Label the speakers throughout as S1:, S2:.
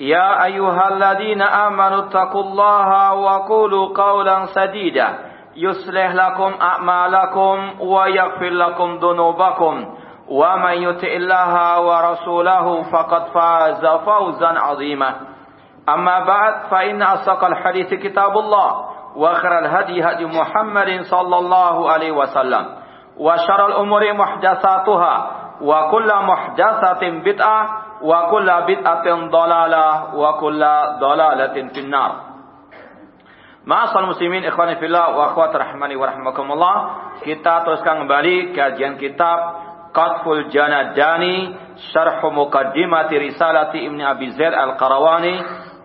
S1: يا أيها الذين آمنوا اتقوا الله وقولوا قولا سديدا. يصلح لكم أعمالكم ويغفر لكم ذنوبكم. ومن يطع الله ورسوله فقد فاز فوزا عظيما. أما بعد فإن أصدق الحديث كتاب الله وخير الهدي هدي محمد صلى الله عليه وسلم. وشر الأمور محدثاتها وكل محدثة بدعة wa kulla bid'atin dalalah wa kulla dalalatin finnar. Ma'asal muslimin ikhwani fillah wa akhwat rahmani wa rahmakumullah. Kita teruskan kembali kajian kitab Qatful Janadani Syarh Muqaddimati Risalati Ibn Abi Zaid Al-Qarawani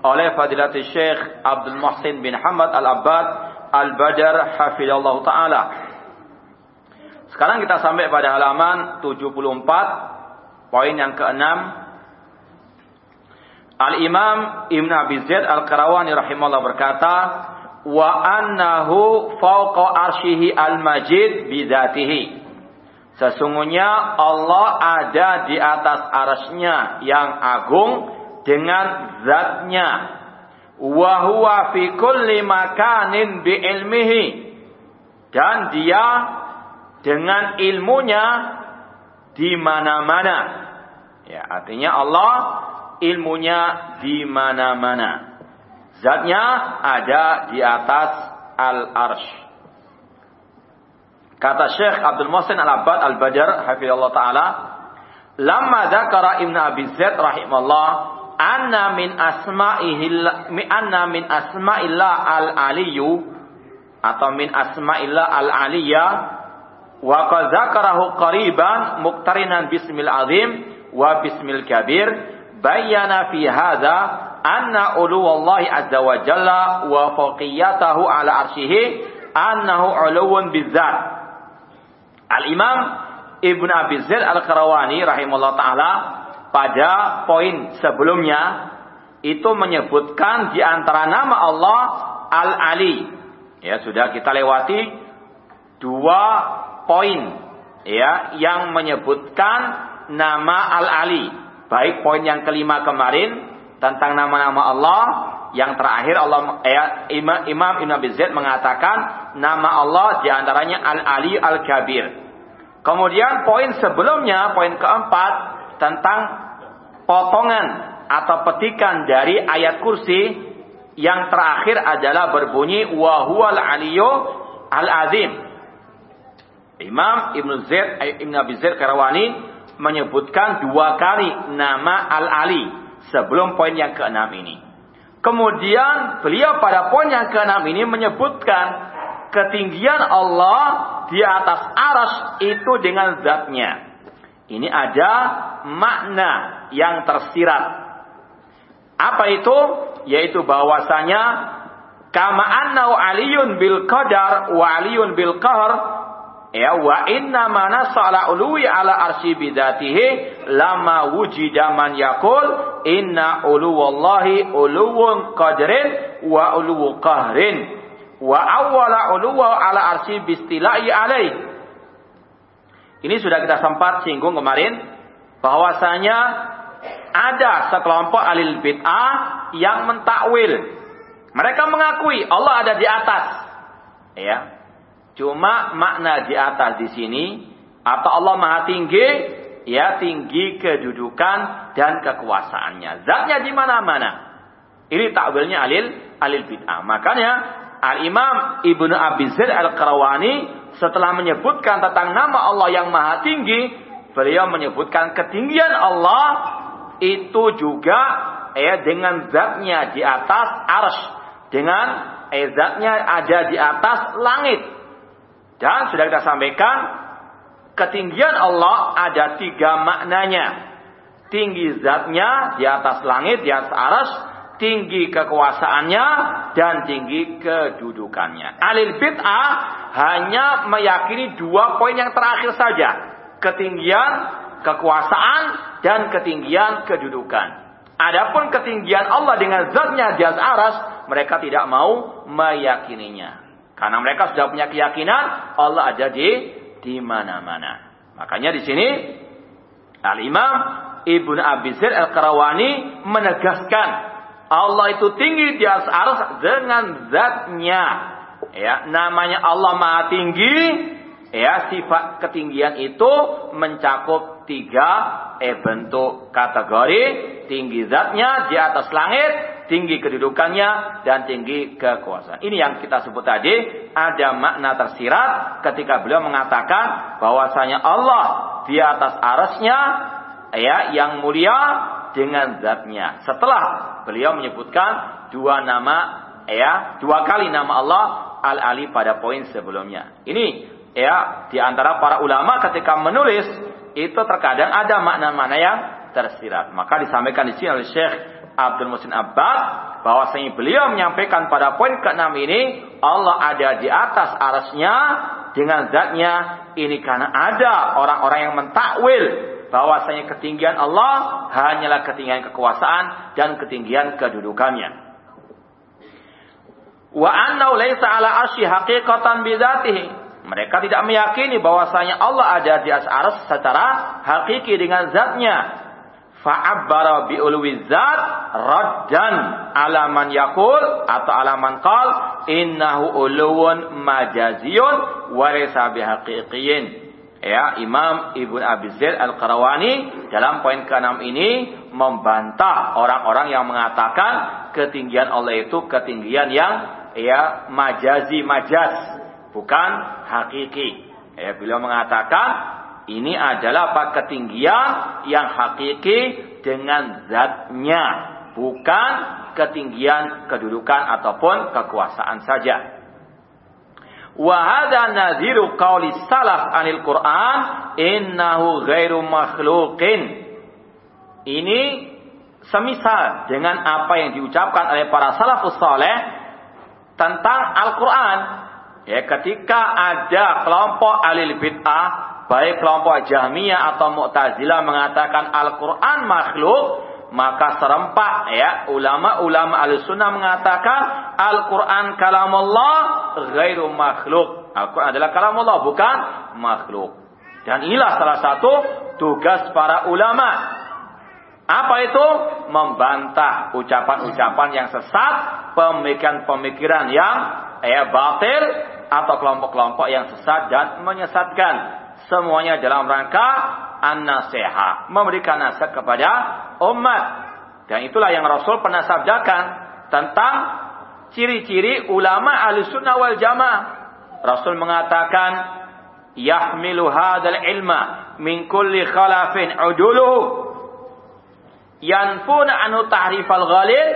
S1: oleh Fadilatul Syekh Abdul Muhsin bin Hamad Al-Abbad Al-Badar Hafizallah Ta'ala. Sekarang kita sampai pada halaman 74 poin yang keenam Al-Imam Ibn Abi Zaid Al-Qarawani rahimahullah berkata wa annahu fawqa arsyihi al-majid bidatihi. Sesungguhnya Allah ada di atas arasnya yang agung dengan zatnya. Wa huwa fi kulli makanin bi ilmihi. Dan dia dengan ilmunya di mana-mana. Ya, artinya Allah ilmunya di mana-mana. Zatnya ada di atas al-arsh. Kata Syekh Abdul Muhsin Al-Abbad Al-Badar hafizallahu taala, "Lamma dzakara Ibnu Abi Zaid rahimahullah anna min asma'ihi anna min asma'illah al-aliyyu atau min asma'illah al-aliyya wa qad dzakarahu qariban muqtarinan bismil azim wa bismil kabir bayyana fi hadza anna uluwallahi azza wa jalla wa fawqiyatahu ala arsyihi annahu uluwun bizzat. Al-Imam Ibn Abi Zaid Al-Qarawani rahimahullah taala pada poin sebelumnya itu menyebutkan di antara nama Allah Al-Ali. Ya, sudah kita lewati dua poin ya yang menyebutkan nama Al-Ali. Baik poin yang kelima kemarin tentang nama-nama Allah yang terakhir Allah ya, Imam, Imam Ibn Abi Zaid mengatakan nama Allah di antaranya Al-Ali Al-Kabir. Kemudian poin sebelumnya, poin keempat tentang potongan atau petikan dari ayat kursi yang terakhir adalah berbunyi wa huwal aliyyu al-azim. Imam Ibn Zaid Ibn Abi Zaid Karawani menyebutkan dua kali nama Al-Ali sebelum poin yang keenam ini. Kemudian beliau pada poin yang keenam ini menyebutkan ketinggian Allah di atas aras itu dengan zatnya. Ini ada makna yang tersirat. Apa itu? Yaitu bahwasanya kama annau aliyun bil qadar wa bil qahr ya wa inna mana sala ului ala arsy bidatihi lama wujida man yaqul inna uluwallahi uluwun qadrin wa uluwu qahrin wa awwala uluwa ala arsy bistilai alaih ini sudah kita sempat singgung kemarin bahwasanya ada sekelompok alil bid'ah yang mentakwil. Mereka mengakui Allah ada di atas. Ya. Cuma makna di atas di sini atau Allah Maha tinggi, ya tinggi kedudukan dan kekuasaannya. Zatnya di mana-mana. Ini takwilnya alil alil bid'ah. Makanya Al-Imam Ibnu Abi Zaid Al-Qarawani setelah menyebutkan tentang nama Allah yang maha tinggi, beliau menyebutkan ketinggian Allah itu juga ya dengan zatnya di atas arsh dengan eh, zatnya ada di atas langit dan sudah kita sampaikan ketinggian Allah ada tiga maknanya tinggi zatnya di atas langit di atas arsh tinggi kekuasaannya dan tinggi kedudukannya. Alil bid'ah hanya meyakini dua poin yang terakhir saja. Ketinggian kekuasaan dan ketinggian kedudukan. Adapun ketinggian Allah dengan zatnya di atas aras, mereka tidak mau meyakininya. Karena mereka sudah punya keyakinan Allah ada di di mana-mana. Makanya di sini Al Imam Ibnu Abi Al Qarawani menegaskan Allah itu tinggi di atas aras dengan zatnya. Ya, namanya Allah Maha Tinggi. Ya, sifat ketinggian itu mencakup tiga eh, bentuk kategori tinggi zatnya di atas langit, tinggi kedudukannya, dan tinggi kekuasaan. Ini yang kita sebut tadi, ada makna tersirat ketika beliau mengatakan bahwasanya Allah di atas arasnya, ya, yang mulia dengan zatnya. Setelah beliau menyebutkan dua nama, ya, dua kali nama Allah Al-Ali pada poin sebelumnya. Ini ya di antara para ulama ketika menulis itu terkadang ada makna-makna yang tersirat. Maka disampaikan di sini oleh Syekh Abdul Musin Abbas bahwasanya beliau menyampaikan pada poin ke-6 ini Allah ada di atas arasnya dengan zatnya ini karena ada orang-orang yang mentakwil bahwasanya ketinggian Allah hanyalah ketinggian kekuasaan dan ketinggian kedudukannya. Wa anna laysa ala asyi haqiqatan bidzatihi mereka tidak meyakini bahwasanya Allah ada di atas aras secara hakiki dengan zatnya. Fa'abbara bi'ulwi zat raddan alaman yakul atau alaman qal innahu uluwun majaziyun warisa bihaqiqiyin. Ya, Imam Ibn Abi Zaid Al-Qarawani dalam poin ke-6 ini membantah orang-orang yang mengatakan ketinggian Allah itu ketinggian yang ya majazi majaz bukan hakiki. Ya, beliau mengatakan ini adalah apa ketinggian yang hakiki dengan zatnya, bukan ketinggian kedudukan ataupun kekuasaan saja. Hadza nadhiru qauli salaf anil Qur'an innahu ghairu makhluqin. Ini semisal dengan apa yang diucapkan oleh para salafus saleh tentang Al-Qur'an Ya, ketika ada kelompok alil bid'ah, baik kelompok Jahmiyah atau Mu'tazilah mengatakan Al-Qur'an makhluk, maka serempak ya ulama-ulama al-sunnah mengatakan Al-Qur'an kalamullah ghairu makhluk. Al-Qur'an adalah kalamullah bukan makhluk. Dan inilah salah satu tugas para ulama. Apa itu? Membantah ucapan-ucapan yang sesat, pemikiran-pemikiran yang ya batil atau kelompok-kelompok yang sesat dan menyesatkan. Semuanya dalam rangka an-nasihat, memberikan nasihat kepada umat. Dan itulah yang Rasul pernah sabdakan tentang ciri-ciri ulama al-sunnah wal jamaah. Rasul mengatakan, Yahmilu hadal ilma min kulli khalafin uduluhu. Yanfuna anu tahrifal ghalil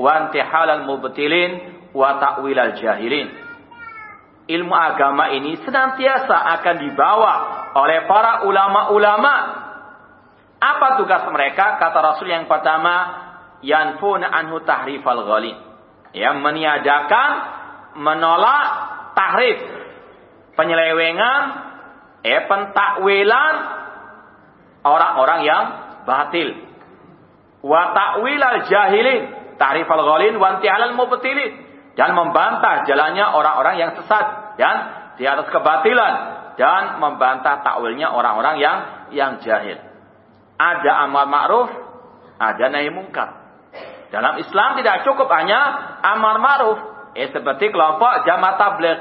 S1: wa intihal mubtilin wa ta'wil al-jahilin ilmu agama ini senantiasa akan dibawa oleh para ulama-ulama. Apa tugas mereka? Kata Rasul yang pertama, yanfuna anhu tahrifal ghali. Yang meniadakan, menolak tahrif, penyelewengan, eh pentakwilan orang-orang yang batil. Wa ta'wil al-jahilin, tahrif al-ghalin wa mubtilin dan membantah jalannya orang-orang yang sesat dan di atas kebatilan dan membantah takwilnya orang-orang yang yang jahil. Ada amal ma'ruf, ada nahi mungkar. Dalam Islam tidak cukup hanya amar ma'ruf. Eh, seperti kelompok jamaah tabligh.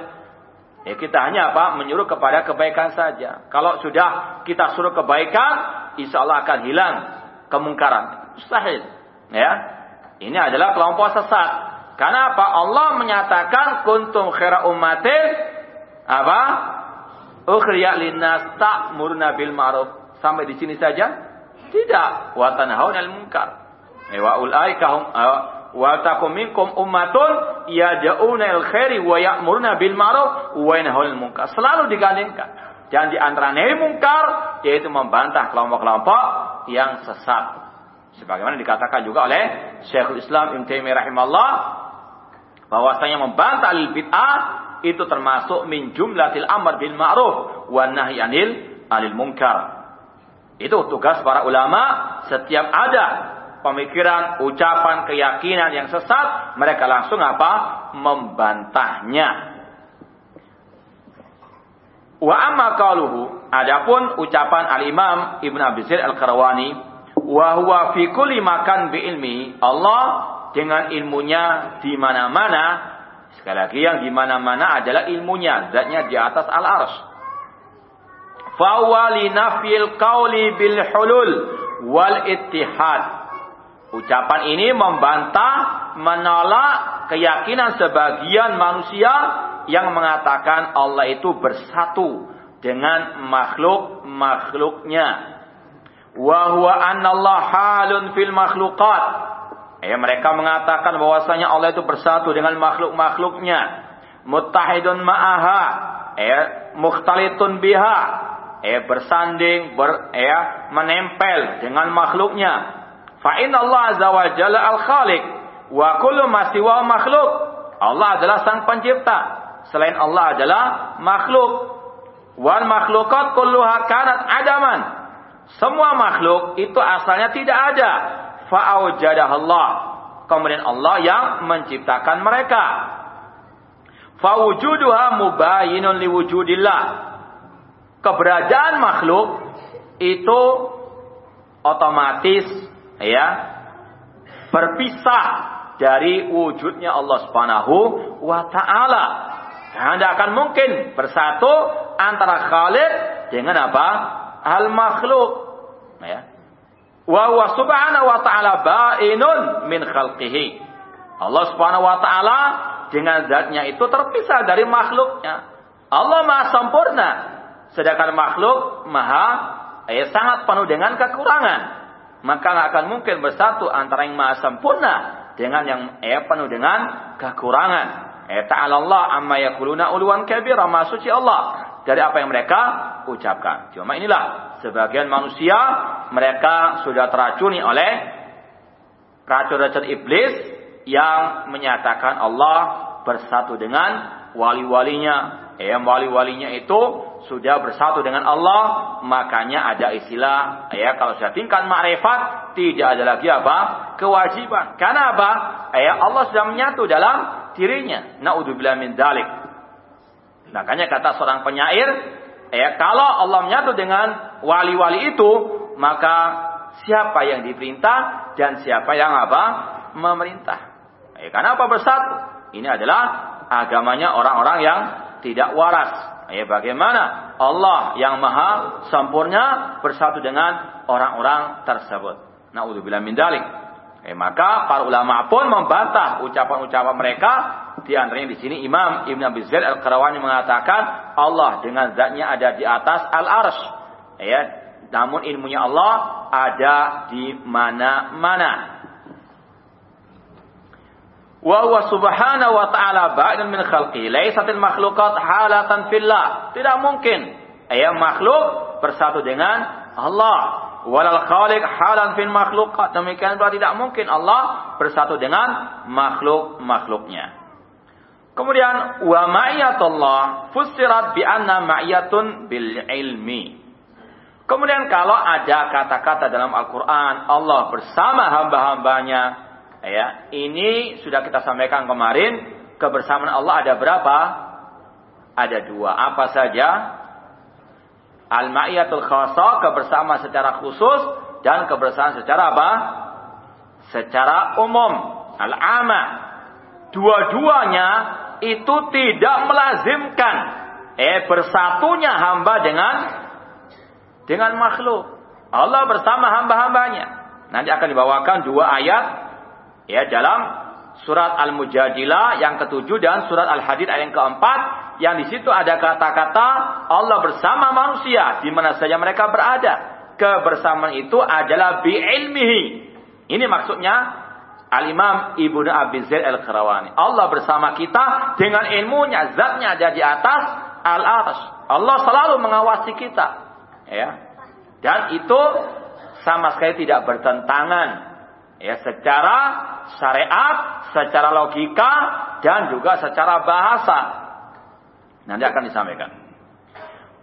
S1: Eh, kita hanya apa? Menyuruh kepada kebaikan saja. Kalau sudah kita suruh kebaikan, insya Allah akan hilang kemungkaran. Mustahil. Ya. ini adalah kelompok sesat. Karena apa? Allah menyatakan kuntum khaira ummatin apa? Ukhriya linnas ta'muruna bil ma'ruf. Sampai di sini saja? Tidak. Wa tanhauna 'anil munkar. Eh, wa ulaika hum eh, wa takum minkum ummatun yad'una il khairi wa ya'muruna bil ma'ruf wa yanhauna 'anil munkar. Selalu digandingkan. Dan di antara nahi mungkar yaitu membantah kelompok-kelompok yang sesat. Sebagaimana dikatakan juga oleh Syekhul Islam Ibn Taimiyah rahimahullah bahwasanya membantah al bid'ah itu termasuk min jumlatil amr bil ma'ruf wa nahi anil anil munkar. Itu tugas para ulama setiap ada pemikiran, ucapan, keyakinan yang sesat, mereka langsung apa? membantahnya. Wa amma qaluhu, adapun ucapan al-Imam Ibn Abi Al-Qarawani, wa huwa fi kulli makan bi ilmi, Allah dengan ilmunya di mana-mana, sekali lagi yang di mana-mana adalah ilmunya, zatnya di atas al-arsy. Fa li nafil qauli bil hulul wal ittihad. Ucapan ini membantah, menolak keyakinan sebagian manusia yang mengatakan Allah itu bersatu dengan makhluk-makhluknya. Wa huwa Allah halun fil makhluqat. Ya, mereka mengatakan bahwasanya Allah itu bersatu dengan makhluk-makhluknya. Muttahidun ma'aha. Ya, mukhtalitun biha. Ya, bersanding, ber, ya, menempel dengan makhluknya. Fa inna Allah azza wa jalla al-khaliq wa kullu ma siwa makhluk. Allah adalah sang pencipta selain Allah adalah makhluk. Wal makhlukat kulluha kanat adaman. Semua makhluk itu asalnya tidak ada. Allah. Kemudian Allah yang menciptakan mereka. Fawujuduha mubayinun liwujudillah. Keberadaan makhluk itu otomatis ya berpisah dari wujudnya Allah Subhanahu wa taala. Tidak akan mungkin bersatu antara Khalid dengan apa? Al makhluk. Wa huwa subhanahu wa ta'ala ba'inun min khalqihi. Allah subhanahu wa ta'ala dengan zatnya itu terpisah dari makhluknya. Allah maha sempurna. Sedangkan makhluk maha eh, sangat penuh dengan kekurangan. Maka nggak akan mungkin bersatu antara yang maha sempurna dengan yang eh, penuh dengan kekurangan. Eh, ta'ala Allah amma yakuluna uluan kabira. Maha suci Allah. Dari apa yang mereka ucapkan. Cuma inilah. Sebagian manusia. Mereka sudah teracuni oleh. Racun-racun iblis. Yang menyatakan Allah bersatu dengan wali-walinya. Eh, wali-walinya itu sudah bersatu dengan Allah. Makanya ada istilah. Ya, kalau sudah tingkat ma'rifat. Tidak ada lagi apa? Kewajiban. Karena apa? Ya, Allah sudah menyatu dalam dirinya. Naudzubillah min dalik. Makanya kata seorang penyair, ya kalau Allah menyatu dengan wali-wali itu, maka siapa yang diperintah dan siapa yang apa? memerintah. Ya, karena apa bersatu? Ini adalah agamanya orang-orang yang tidak waras. Ya, bagaimana Allah yang maha sempurna bersatu dengan orang-orang tersebut. Naudzubillah min dalik. Eh, maka para ulama pun membantah ucapan-ucapan mereka. Di antaranya di sini Imam Ibn Abi Zaid Al-Qarawani mengatakan Allah dengan zatnya ada di atas al-arsh. Ya, namun ilmunya Allah ada di mana-mana. Wa huwa subhanahu wa ta'ala ba'dan min khalqi. Laisatil makhlukat halatan fillah. Tidak mungkin. Ya, makhluk bersatu dengan Allah walal khaliq halan fil makhluqat. Demikian pula tidak mungkin Allah bersatu dengan makhluk-makhluknya. Kemudian wa ma'iyatullah fussirat bi anna ma'iyatun bil ilmi. Kemudian kalau ada kata-kata dalam Al-Qur'an Allah bersama hamba-hambanya, ya, ini sudah kita sampaikan kemarin, kebersamaan Allah ada berapa? Ada dua. Apa saja? Al-ma'iyatul khasa kebersamaan secara khusus dan kebersamaan secara apa? Secara umum. Al-ama. Dua-duanya itu tidak melazimkan eh bersatunya hamba dengan dengan makhluk. Allah bersama hamba-hambanya. Nanti akan dibawakan dua ayat Ya, dalam surat Al-Mujadilah yang ketujuh dan surat Al-Hadid ayat yang keempat yang di situ ada kata-kata Allah bersama manusia di mana saja mereka berada. Kebersamaan itu adalah bi ilmihi. Ini maksudnya Al-Imam Ibnu Abi Zaid Al-Qarawani. Allah bersama kita dengan ilmunya, zatnya ada di atas al-arsy. Allah selalu mengawasi kita. Ya. Dan itu sama sekali tidak bertentangan ya secara syariat, secara logika dan juga secara bahasa. Nanti akan disampaikan.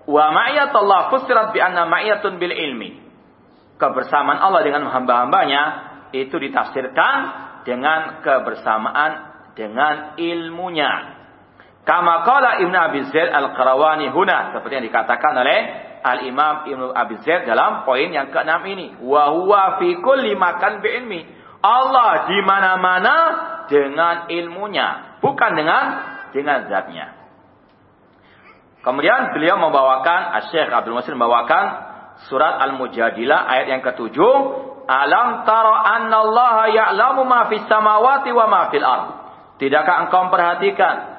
S1: Wa ma'iyatullah fusirat bi anna ma'iyatun bil ilmi. Kebersamaan Allah dengan hamba-hambanya itu ditafsirkan dengan kebersamaan dengan ilmunya. Kama qala Ibnu Abi Zaid Al-Qarawani huna seperti yang dikatakan oleh Al-Imam Ibnu Abi Zaid dalam poin yang keenam ini. Wa huwa fi kulli makan bi ilmi. Allah di mana-mana dengan ilmunya, bukan dengan dengan zatnya. Kemudian beliau membawakan, Syekh Abdul Masih membawakan surat Al-Mujadilah ayat yang ketujuh. Alam tara Allah ya'lamu ma fis samawati wa ma fil ard. Tidakkah engkau perhatikan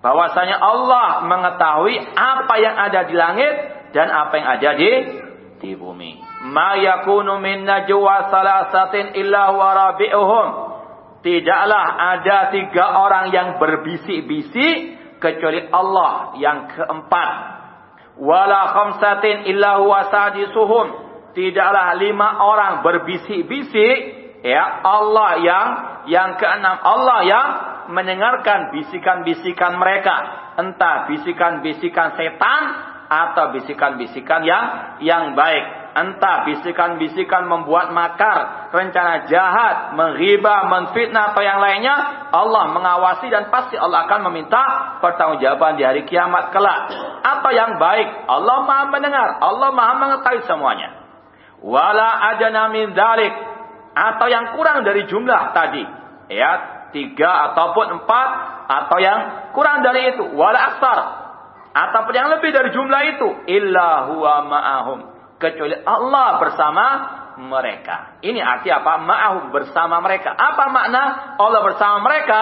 S1: bahwasanya Allah mengetahui apa yang ada di langit dan apa yang ada di di bumi. Ma yakunu min najwa salasatin illa wa rabi'uhum. Tidaklah ada tiga orang yang berbisik-bisik kecuali Allah yang keempat. Wala khamsatin illa huwa sadisuhum. Tidaklah lima orang berbisik-bisik ya Allah yang yang keenam Allah yang mendengarkan bisikan-bisikan mereka entah bisikan-bisikan setan atau bisikan-bisikan yang yang baik. Entah bisikan-bisikan membuat makar, rencana jahat, menghibah, menfitnah atau yang lainnya, Allah mengawasi dan pasti Allah akan meminta pertanggungjawaban di hari kiamat kelak. Apa yang baik, Allah Maha mendengar, Allah Maha mengetahui semuanya. Wala ajana min dalik atau yang kurang dari jumlah tadi, ya tiga ataupun empat atau yang kurang dari itu, wala aksar ataupun yang lebih dari jumlah itu, illa huwa ma'ahum kecuali Allah bersama mereka. Ini arti apa? Ma'ahum bersama mereka. Apa makna Allah bersama mereka?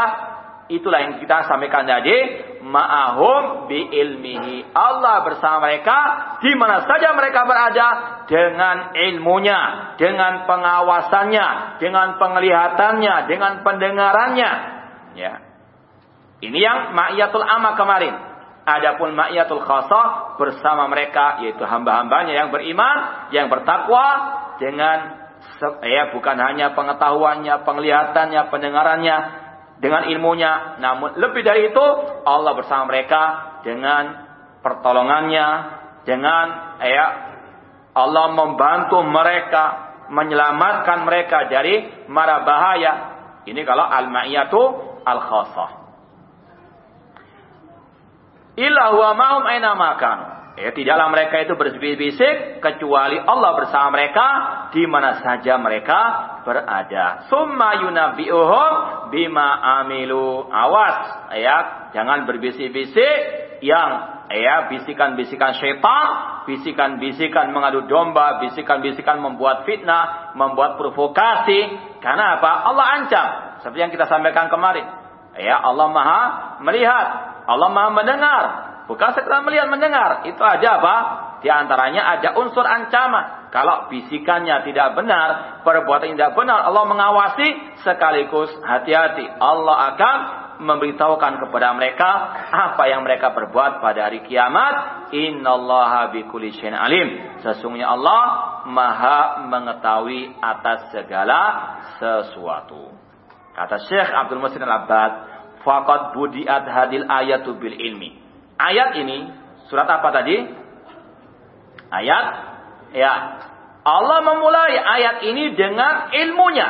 S1: Itulah yang kita sampaikan tadi. Ma'ahum bi ilmihi. Allah bersama mereka di mana saja mereka berada dengan ilmunya, dengan pengawasannya, dengan penglihatannya, dengan pendengarannya. Ya. Ini yang ma'iyatul amma kemarin. Adapun ma'iyatul khasah bersama mereka yaitu hamba-hambanya yang beriman, yang bertakwa dengan ya bukan hanya pengetahuannya, penglihatannya, pendengarannya, dengan ilmunya, namun lebih dari itu Allah bersama mereka dengan pertolongannya, dengan ya Allah membantu mereka, menyelamatkan mereka dari mara bahaya. Ini kalau al-ma'iyatu al-khasah. Illa huwa ma'hum. Ya, tidaklah mereka itu berbisik kecuali Allah bersama mereka di mana saja mereka berada. Summa yunabbi'uhum bima amilu. Awas, ya, jangan berbisik-bisik yang ya bisikan-bisikan syaitan, bisikan-bisikan mengadu domba, bisikan-bisikan membuat fitnah, membuat provokasi. Karena apa? Allah ancam. Seperti yang kita sampaikan kemarin. Ya, Allah Maha melihat, Allah Maha mendengar. Bukan sekedar melihat mendengar. Itu ada apa? Di antaranya ada unsur ancaman. Kalau bisikannya tidak benar, perbuatan tidak benar, Allah mengawasi sekaligus hati-hati. Allah akan memberitahukan kepada mereka apa yang mereka perbuat pada hari kiamat. Innallaha bikulli syai'in alim. Sesungguhnya Allah Maha mengetahui atas segala sesuatu. Kata Syekh Abdul Musin Al-Abbad, Fakat budiat hadil ayatu bil ilmi. Ayat ini surat apa tadi? Ayat ya. Allah memulai ayat ini dengan ilmunya.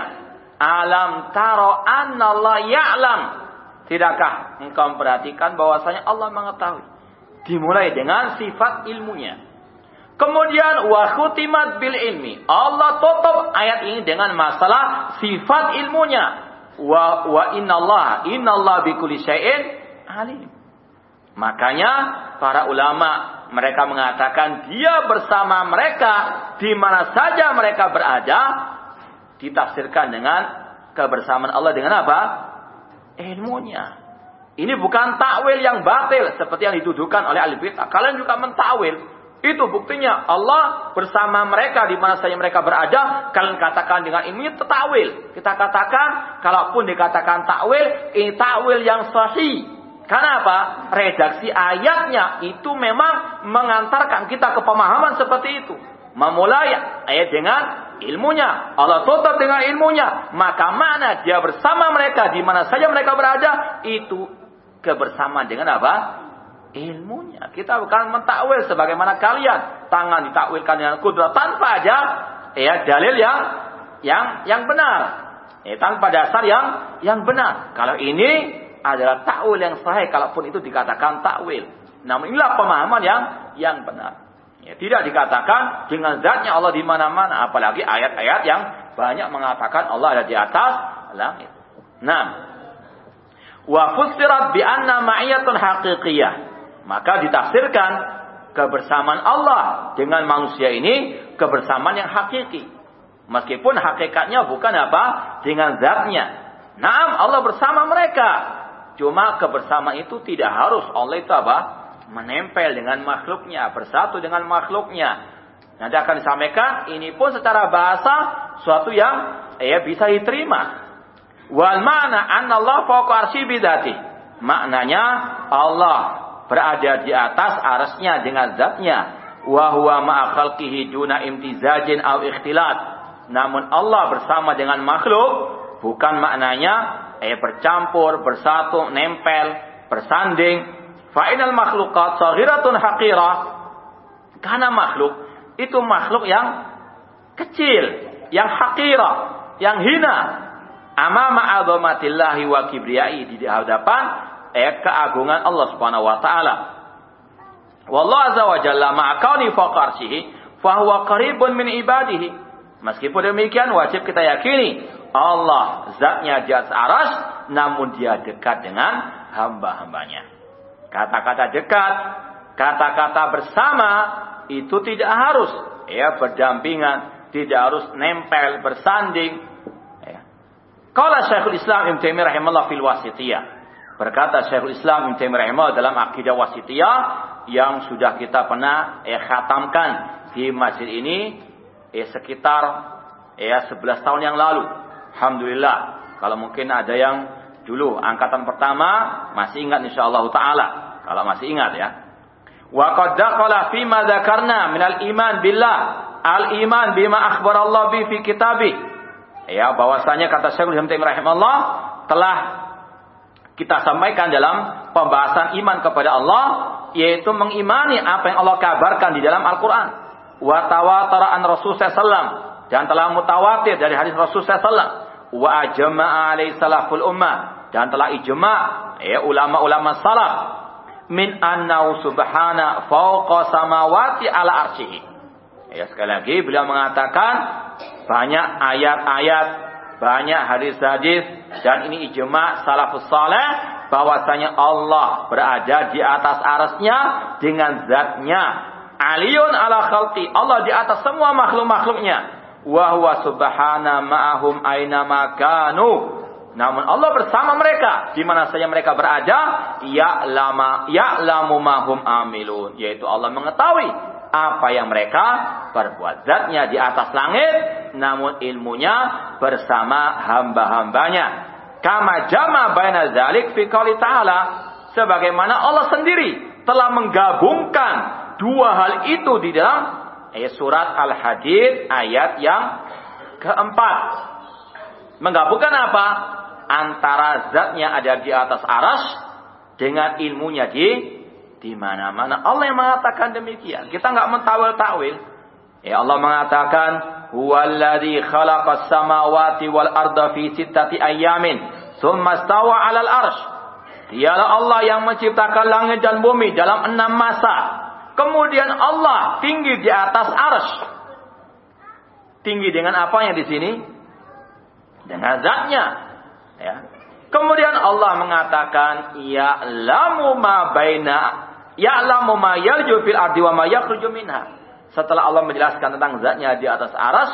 S1: Alam taro Allah ya'lam. Tidakkah engkau perhatikan bahwasanya Allah mengetahui? Dimulai dengan sifat ilmunya. Kemudian wa khutimat bil ilmi. Allah tutup ayat ini dengan masalah sifat ilmunya wa wa innallaha innallaha bikulli syai'in alim. Makanya para ulama mereka mengatakan dia bersama mereka di mana saja mereka berada ditafsirkan dengan kebersamaan Allah dengan apa? Ilmunya. Ini bukan takwil yang batil seperti yang dituduhkan oleh ahli bid'ah. Kalian juga mentakwil. Itu buktinya Allah bersama mereka di mana saja mereka berada. Kalian katakan dengan ini takwil. Kita katakan, kalaupun dikatakan takwil, ini takwil yang sahih. Karena apa? Redaksi ayatnya itu memang mengantarkan kita ke pemahaman seperti itu. Memulai ayat dengan ilmunya. Allah tutup dengan ilmunya. Maka mana dia bersama mereka di mana saja mereka berada. Itu kebersamaan dengan apa? Ilmunya. Kita bukan mentakwil sebagaimana kalian. Tangan ditakwilkan dengan kudrat tanpa aja ya dalil yang yang yang benar. Ya, tanpa dasar yang yang benar. Kalau ini adalah takwil yang sahih kalaupun itu dikatakan takwil. Namun inilah pemahaman yang yang benar. Ya, tidak dikatakan dengan zatnya Allah di mana-mana, apalagi ayat-ayat yang banyak mengatakan Allah ada di atas langit. Nah, wa fussirat bi anna ma'iyatun haqiqiyah. Maka ditafsirkan kebersamaan Allah dengan manusia ini kebersamaan yang hakiki. Meskipun hakikatnya bukan apa? Dengan zatnya. Naam Allah bersama mereka. Cuma kebersamaan itu tidak harus Allah itu apa? menempel dengan makhluknya, bersatu dengan makhluknya. Nanti akan disampaikan, ini pun secara bahasa suatu yang ya bisa diterima. Wal ma'na anna Allah bidati. Maknanya Allah berada di atas arasnya dengan zatnya. Wa huwa ma'a khalqihi duna imtizajin aw ikhtilat. Namun Allah bersama dengan makhluk bukan maknanya eh bercampur, bersatu, nempel, bersanding, Fa'inal makhlukat saghiratun haqirah. Karena makhluk itu makhluk yang kecil, yang haqirah, yang hina. Amama azamatillahi wa kibriyai di hadapan eh, keagungan Allah Subhanahu wa taala. Wallahu azza wa jalla ma'a kauni faqarsihi fa huwa qaribun min ibadihi. Meskipun demikian wajib kita yakini Allah zatnya di atas aras namun dia dekat dengan hamba-hambanya. Kata-kata dekat, kata-kata bersama itu tidak harus ya berdampingan, tidak harus nempel, bersanding. Ya. Kalau Syekhul Islam Ibn Taimiyah rahimahullah fil wasitiyah. Berkata Syekhul Islam Ibn Taimiyah dalam akidah wasitiyah yang sudah kita pernah ya, khatamkan di masjid ini ya, sekitar ya 11 tahun yang lalu. Alhamdulillah. Kalau mungkin ada yang dulu angkatan pertama masih ingat insyaallah taala kalau masih ingat ya wa qad daqala fi ma dzakarna minal iman billah al iman bima akhbar Allah bi fi kitabih ya bahwasanya kata Syekhul Islam rahimahullah telah kita sampaikan dalam pembahasan iman kepada Allah yaitu mengimani apa yang Allah kabarkan di dalam Al-Qur'an. Wa tawatara an Rasul sallallahu dan telah mutawatir dari hadis Rasul sallallahu wa ajma'a alaihi salaful ummah. Dan telah ijma ya ulama-ulama salaf. Min annau subhana fawqa samawati ala arsyihi. Ya sekali lagi beliau mengatakan banyak ayat-ayat, banyak hadis-hadis dan ini ijma salafus saleh bahwasanya Allah berada di atas arasnya dengan zatnya. Aliyun ala khalqi. Allah di atas semua makhluk-makhluknya wa huwa subhana ma'ahum aina makanu. Namun Allah bersama mereka di mana saja mereka berada, ya lama ya lamu mahum amilun, yaitu Allah mengetahui apa yang mereka perbuat. Zatnya di atas langit, namun ilmunya bersama hamba-hambanya. Kama jama baina zalik fi ta'ala. Sebagaimana Allah sendiri telah menggabungkan dua hal itu di dalam eh, surat Al-Hadid ayat yang keempat. Menggabungkan apa? Antara zatnya ada di atas aras dengan ilmunya di di mana-mana. Allah yang mengatakan demikian. Kita nggak mentawil-tawil. Ya Allah mengatakan, "Huwallazi khalaqas samawati wal arda fi sittati ayyamin, tsumma stawa 'alal arsy." Dialah Allah yang menciptakan langit dan bumi dalam enam masa. Kemudian Allah tinggi di atas ars. Tinggi dengan apa yang di sini? Dengan zatnya. Ya. Kemudian Allah mengatakan, Ya lamu ma baina, Ya lamu ma yarju fil ardi wa ma. Setelah Allah menjelaskan tentang zatnya di atas aras,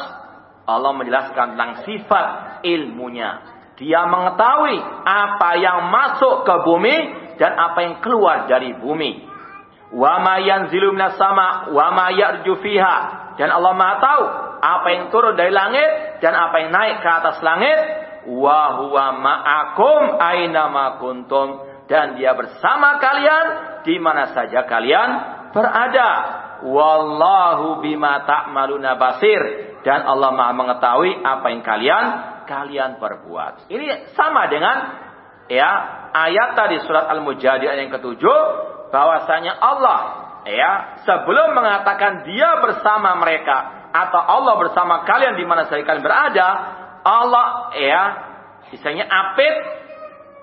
S1: Allah menjelaskan tentang sifat ilmunya. Dia mengetahui apa yang masuk ke bumi dan apa yang keluar dari bumi. Wa ma yanzilu sama wa ma yarju. Dan Allah Maha tahu apa yang turun dari langit dan apa yang naik ke atas langit. Wa huwa ma'akum aina ma kuntum. Dan dia bersama kalian di mana saja kalian berada. Wallahu bima ta'maluna basir. Dan Allah Maha mengetahui apa yang kalian kalian perbuat. Ini sama dengan ya ayat tadi surat Al-Mujadil yang ketujuh bahwasanya Allah ya sebelum mengatakan dia bersama mereka atau Allah bersama kalian di mana saja kalian berada, Allah ya misalnya apit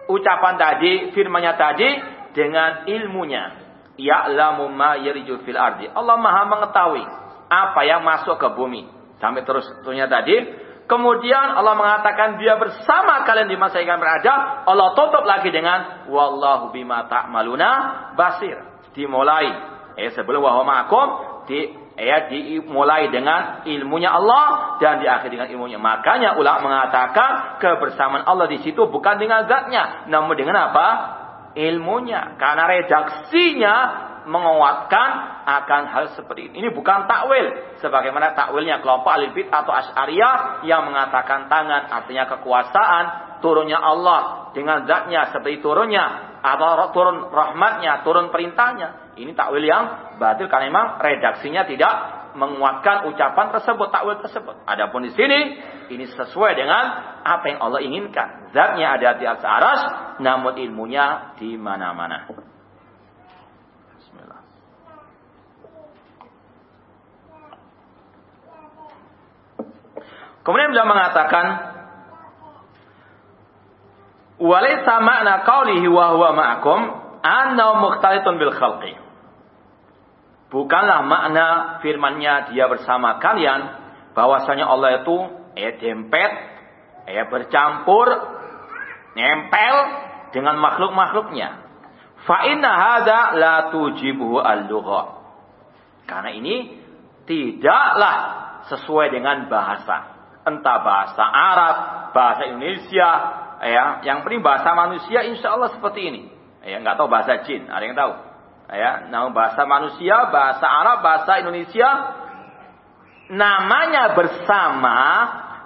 S1: ucapan tadi, firmannya tadi dengan ilmunya. Ya'lamu ma yariju fil ardi. Allah Maha mengetahui apa yang masuk ke bumi. Sampai terus tentunya tadi Kemudian Allah mengatakan dia bersama kalian di masa yang berada. Allah tutup lagi dengan wallahu bima ta'maluna basir. Dimulai eh sebelum wa ma'akum di ya dimulai dengan ilmunya Allah dan diakhiri dengan ilmunya. Makanya ulama mengatakan kebersamaan Allah di situ bukan dengan zatnya, namun dengan apa? Ilmunya. Karena redaksinya menguatkan akan hal seperti ini. Ini bukan takwil. Sebagaimana takwilnya kelompok alifit atau asyariah yang mengatakan tangan artinya kekuasaan. Turunnya Allah dengan zatnya seperti turunnya. Atau turun rahmatnya, turun perintahnya. Ini takwil yang batil karena memang redaksinya tidak menguatkan ucapan tersebut, takwil tersebut. Adapun di sini ini sesuai dengan apa yang Allah inginkan. Zatnya ada di atas aras, namun ilmunya di mana-mana. Kemudian beliau mengatakan Walaysa ma'na qawlihi wa huwa ma'akum annahu mukhtalitun bil khalqi. Bukanlah makna firman-Nya dia bersama kalian bahwasanya Allah itu eh dempet, eh bercampur, nempel dengan makhluk-makhluknya. Fa inna hadza la tujibuhu al-lugha. Karena ini tidaklah sesuai dengan bahasa entah bahasa Arab, bahasa Indonesia, ya, yang penting bahasa manusia insya Allah seperti ini. Ya, nggak tahu bahasa jin, ada yang tahu? Ya, nama bahasa manusia, bahasa Arab, bahasa Indonesia, namanya bersama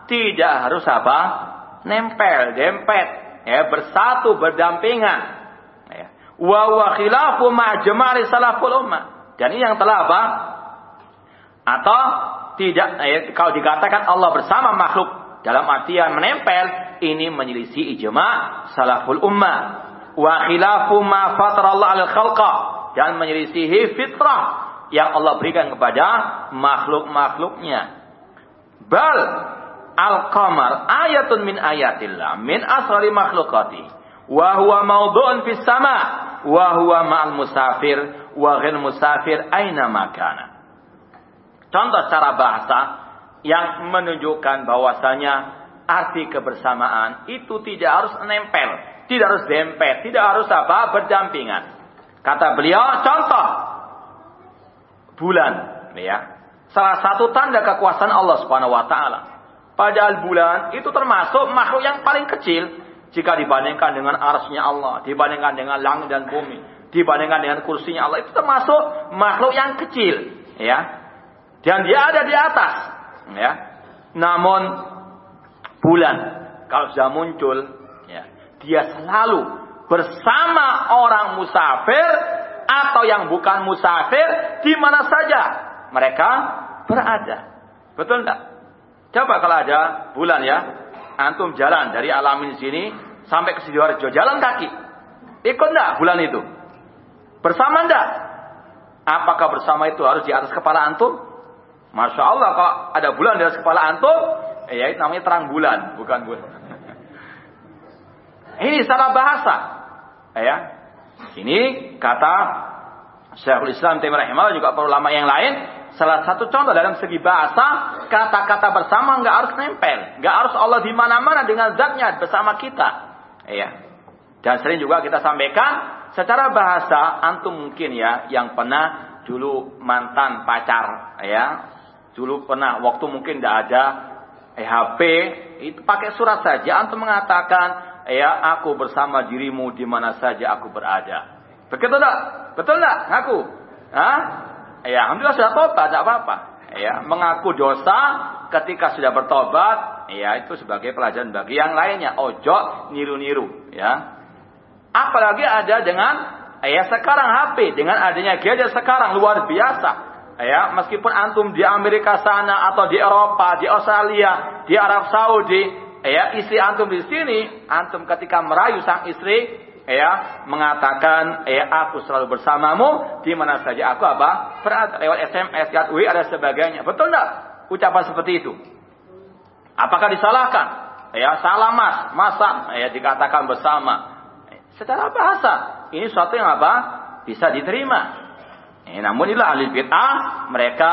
S1: tidak harus apa? Nempel, dempet, ya, bersatu, berdampingan. Ya. Wa wa khilafu ma'jamari salaful ummah. Dan ini yang telah apa? Atau tidak eh, kalau dikatakan Allah bersama makhluk dalam artian menempel ini menyelisih ijma salaful ummah wa khilafu ma fatarallahu al khalqa dan menyelisihi fitrah yang Allah berikan kepada makhluk-makhluknya bal al-qamar ayatun min ayatillah min asrari makhlukati wa huwa mawdu'un fis sama wa huwa ma'al musafir wa ghil musafir aina makana Contoh secara bahasa yang menunjukkan bahwasanya arti kebersamaan itu tidak harus nempel, tidak harus dempet, tidak harus apa berdampingan. Kata beliau, contoh bulan, ya. Salah satu tanda kekuasaan Allah Subhanahu wa taala. Padahal bulan itu termasuk makhluk yang paling kecil jika dibandingkan dengan arsnya Allah, dibandingkan dengan langit dan bumi, dibandingkan dengan kursinya Allah itu termasuk makhluk yang kecil, ya. Dan dia ada di atas. Ya. Namun bulan kalau sudah muncul, ya, dia selalu bersama orang musafir atau yang bukan musafir di mana saja mereka berada. Betul enggak? Coba kalau ada bulan ya, antum jalan dari alamin sini sampai ke Sidoarjo jalan kaki. Ikut enggak bulan itu? Bersama enggak? Apakah bersama itu harus di atas kepala antum? Masya Allah kalau ada bulan di atas kepala antum, ya itu namanya terang bulan, bukan bulan. Ini salah bahasa. Ya. Ini kata Syekhul Islam Taimiyah juga para ulama yang lain, salah satu contoh dalam segi bahasa, kata-kata bersama nggak harus nempel, nggak harus Allah di mana-mana dengan zatnya bersama kita. Eh, ya. Dan sering juga kita sampaikan secara bahasa antum mungkin ya yang pernah dulu mantan pacar ya Dulu pernah waktu mungkin tidak ada eh, HP itu pakai surat saja antum mengatakan ya aku bersama dirimu di mana saja aku berada. Begitu tak? Betul tak? Ngaku? Hah? Ya, alhamdulillah sudah tobat, tidak apa-apa. Ya, mengaku dosa ketika sudah bertobat, ya itu sebagai pelajaran bagi yang lainnya. Ojo niru-niru, ya. Apalagi ada dengan ya sekarang HP dengan adanya gadget sekarang luar biasa. Ya, meskipun antum di Amerika sana atau di Eropa, di Australia, di Arab Saudi, ya istri antum di sini, antum ketika merayu sang istri, ya mengatakan ya aku selalu bersamamu di mana saja aku apa berada lewat SMS, lewat WA ada sebagainya. Betul enggak ucapan seperti itu? Apakah disalahkan? Ya salah mas, masa ya dikatakan bersama. Secara bahasa ini suatu yang apa bisa diterima. Eh, namun inilah ahli bid'ah mereka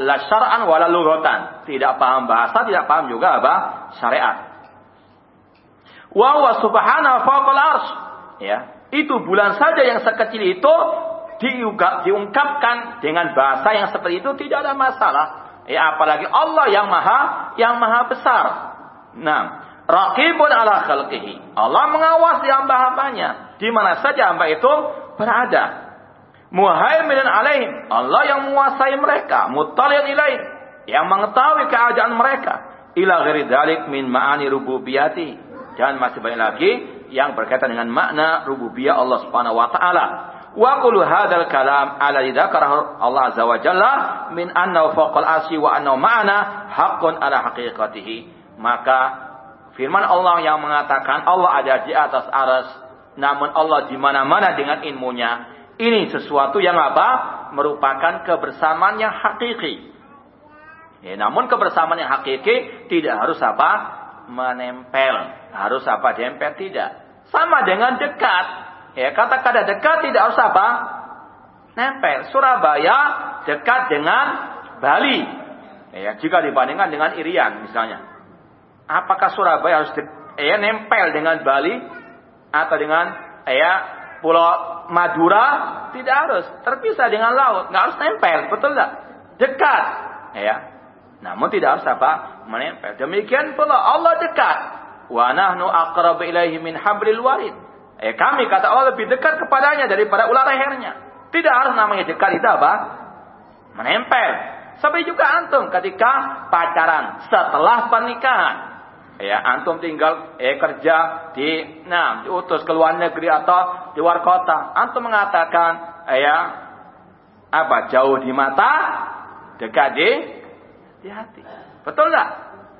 S1: la syar'an wala lughatan, tidak paham bahasa, tidak paham juga apa syariat. Wa subhanahu fawqal arsy. Ya, itu bulan saja yang sekecil itu diungkapkan dengan bahasa yang seperti itu tidak ada masalah. Ya, apalagi Allah yang maha yang maha besar. Nah, raqibun ala khalqihi. Allah mengawasi hamba-hambanya di mana saja hamba itu berada muhaiminan alaihim. Allah yang menguasai mereka, muttalian ilaih, yang mengetahui keadaan mereka. Ila ghairi dalik min ma'ani rububiyati. Dan masih banyak lagi yang berkaitan dengan makna rububiyah Allah Subhanahu wa taala. Wa qul hadzal kalam ala dzakarahu Allah azza wa jalla min annahu fawqal asyi wa annahu ma'ana haqqun ala haqiqatihi. Maka firman Allah yang mengatakan Allah ada di atas aras namun Allah di mana-mana dengan ilmunya ini sesuatu yang apa? Merupakan kebersamaan yang hakiki. Ya, namun kebersamaan yang hakiki tidak harus apa? Menempel. Harus apa? Dempel tidak. Sama dengan dekat. Ya, kata-kata dekat tidak harus apa? Nempel. Surabaya dekat dengan Bali. Ya, jika dibandingkan dengan Irian misalnya. Apakah Surabaya harus ya, nempel dengan Bali atau dengan ya Pulau Madura tidak harus terpisah dengan laut, nggak harus nempel, betul nggak? Dekat, ya. Namun tidak harus apa? Menempel. Demikian pula Allah dekat. Wa nahnu aqrab ilaihi min hablil warid. Eh kami kata Allah lebih dekat kepadanya daripada ular lehernya. Tidak harus namanya dekat itu apa? Menempel. Sampai juga antum ketika pacaran setelah pernikahan ya antum tinggal eh kerja di nah diutus ke luar negeri atau di luar kota antum mengatakan eh, ya apa jauh di mata dekat di di hati betul nggak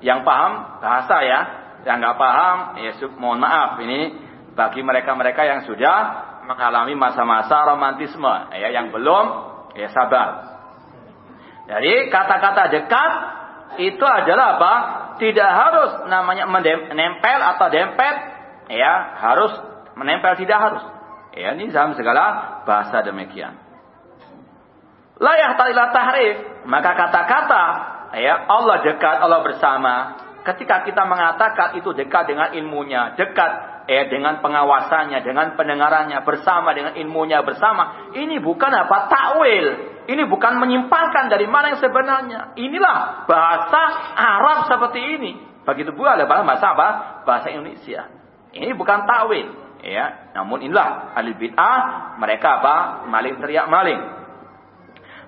S1: yang paham bahasa ya yang nggak paham ya mohon maaf ini bagi mereka-mereka yang sudah mengalami masa-masa romantisme ya yang belum ya sabar jadi kata-kata dekat itu adalah apa tidak harus namanya menempel atau dempet, ya harus menempel tidak harus. Ya ini dalam segala bahasa demikian. Layak talilah tahrif, maka kata-kata ya Allah dekat, Allah bersama. Ketika kita mengatakan itu dekat dengan ilmunya, dekat eh dengan pengawasannya, dengan pendengarannya, bersama dengan ilmunya bersama. Ini bukan apa takwil, ini bukan menyimpangkan dari mana yang sebenarnya. Inilah bahasa Arab seperti ini. Begitu pula ada bahasa apa? Bahasa Indonesia. Ini bukan takwil, ya. Namun inilah ahli bid'ah, mereka apa? Maling teriak maling.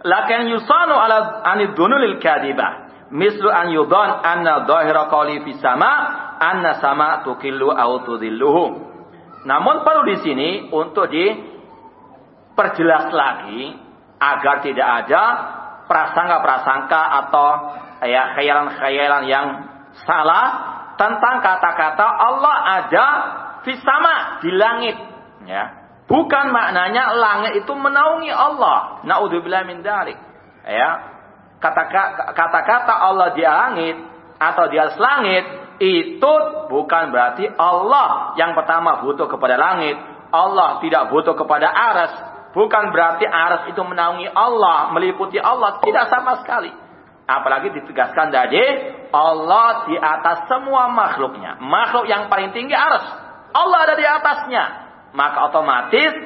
S1: Lakin yusanu ala anid dunulil kadibah. Mislu an yudhan anna dhahira qawli fi sama anna sama tukillu au tudilluhu. Namun perlu di sini untuk diperjelas lagi agar tidak ada prasangka-prasangka atau ya khayalan-khayalan yang salah tentang kata-kata Allah ada fisama di langit. Ya. Bukan maknanya langit itu menaungi Allah. Naudzubillah min dalik ya kata-kata Allah di langit atau di atas langit itu bukan berarti Allah yang pertama butuh kepada langit Allah tidak butuh kepada aras Bukan berarti aras itu menaungi Allah, meliputi Allah. Tidak sama sekali. Apalagi ditegaskan tadi, Allah di atas semua makhluknya. Makhluk yang paling tinggi aras. Allah ada di atasnya. Maka otomatis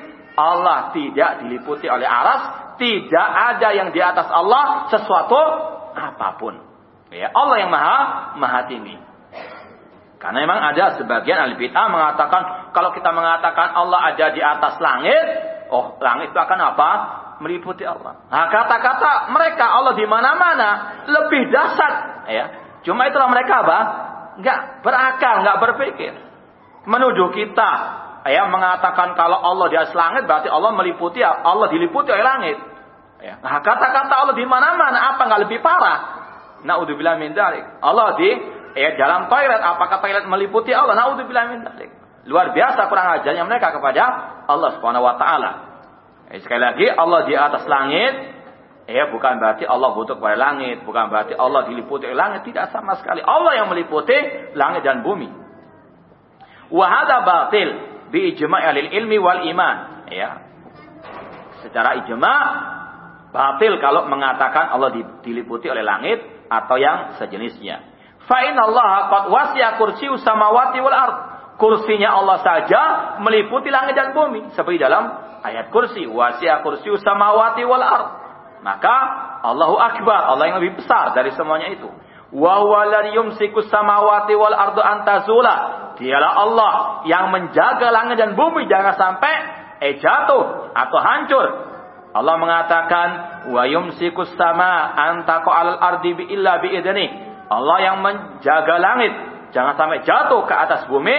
S1: Allah tidak diliputi oleh aras. Tidak ada yang di atas Allah sesuatu apa pun. Ya, Allah yang maha maha tinggi. Karena memang ada sebagian ahli bid'ah mengatakan kalau kita mengatakan Allah ada di atas langit, oh langit itu akan apa? Meliputi Allah. Nah, kata-kata mereka Allah di mana-mana lebih dasar, ya. Cuma itulah mereka apa? Enggak berakal, enggak berpikir. Menuduh kita ya mengatakan kalau Allah di atas langit berarti Allah meliputi Allah diliputi oleh langit. Ya. Nah, kata-kata Allah di mana-mana apa enggak lebih parah? Naudzubillah min dzalik. Allah di ya dalam toilet apakah toilet meliputi Allah? Naudzubillah min dzalik. Luar biasa kurang ajarnya mereka kepada Allah Subhanahu wa taala. Ya, sekali lagi Allah di atas langit ya bukan berarti Allah butuh kepada langit, bukan berarti Allah diliputi oleh langit, tidak sama sekali. Allah yang meliputi langit dan bumi. Wa hadza batil bi ijma' ahli ilmi wal iman, ya. Secara ijma' batil kalau mengatakan Allah diliputi oleh langit atau yang sejenisnya. Fa Allah qad wasi'a kursiyu samawati wal ard. Kursinya Allah saja meliputi langit dan bumi seperti dalam ayat kursi wasi'a kursiyu samawati wal ard. Maka Allahu akbar, Allah yang lebih besar dari semuanya itu. Wa huwa yumsiku samawati wal ardu antazula. Dialah Allah yang menjaga langit dan bumi jangan sampai eh jatuh atau hancur Allah mengatakan wa yumsikus sama antaqo alal ardi bi illa bi idni. Allah yang menjaga langit jangan sampai jatuh ke atas bumi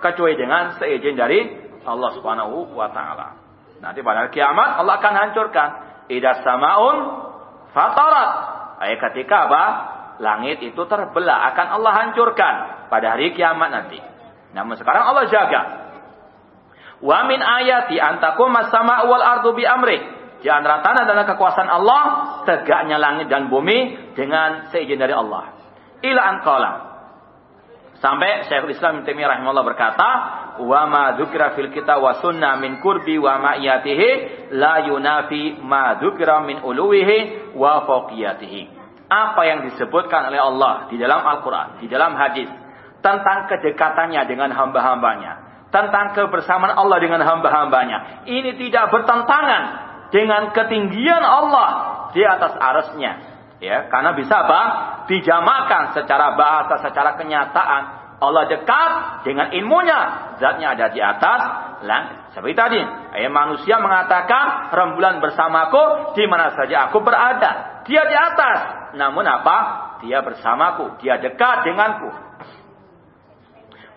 S1: kecuali dengan seizin dari Allah Subhanahu wa taala. Nanti pada kiamat Allah akan hancurkan idas samaun fatarat. Ayat ketika apa? Langit itu terbelah akan Allah hancurkan pada hari kiamat nanti. Namun sekarang Allah jaga Wa min ayati antakum as-sama wal ardu bi amri. Di antara tanda dan kekuasaan Allah, tegaknya langit dan bumi dengan seizin dari Allah. Ila anqala. Sampai Syekhul Islam Ibnu Taimiyah rahimahullah berkata, "Wa ma dzukira fil kitab wa sunnah min kurbi wa ma'iyatihi la yunafi ma dzukira min uluwihi wa fawqiyatihi." Apa yang disebutkan oleh Allah di dalam Al-Qur'an, di dalam hadis tentang kedekatannya dengan hamba-hambanya, tentang kebersamaan Allah dengan hamba-hambanya. Ini tidak bertentangan dengan ketinggian Allah di atas arasnya. Ya, karena bisa apa? Dijamakan secara bahasa, secara kenyataan. Allah dekat dengan ilmunya. Zatnya ada di atas langit. Seperti tadi, ayat manusia mengatakan rembulan bersamaku di mana saja aku berada. Dia di atas. Namun apa? Dia bersamaku. Dia dekat denganku.